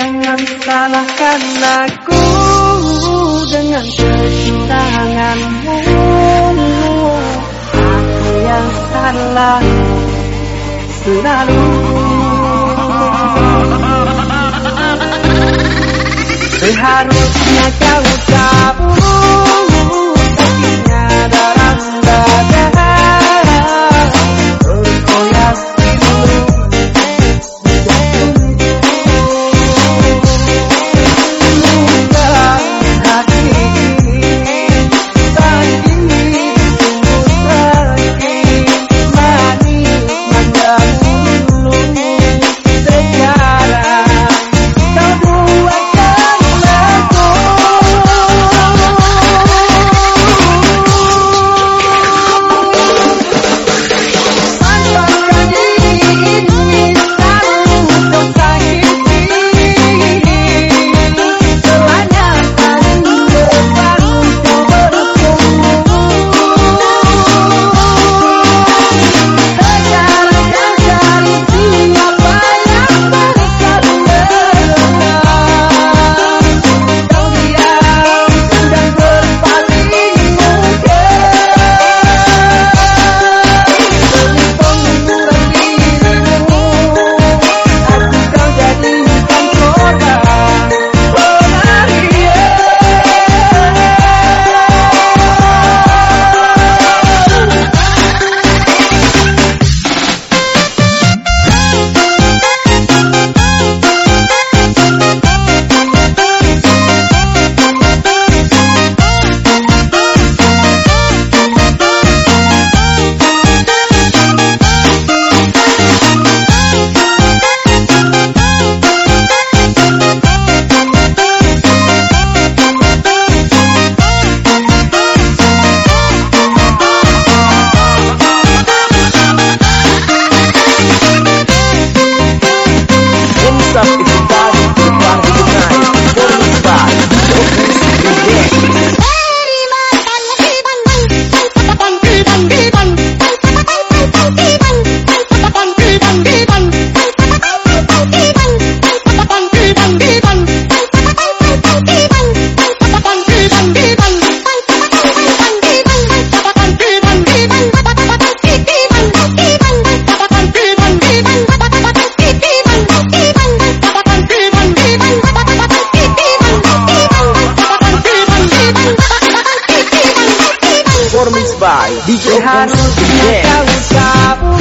Jangan salahkan aku dengan kecuranganmu Aku yang salah selalu. Seharusnya kau tahu up DJ Hans. Harus kau tahu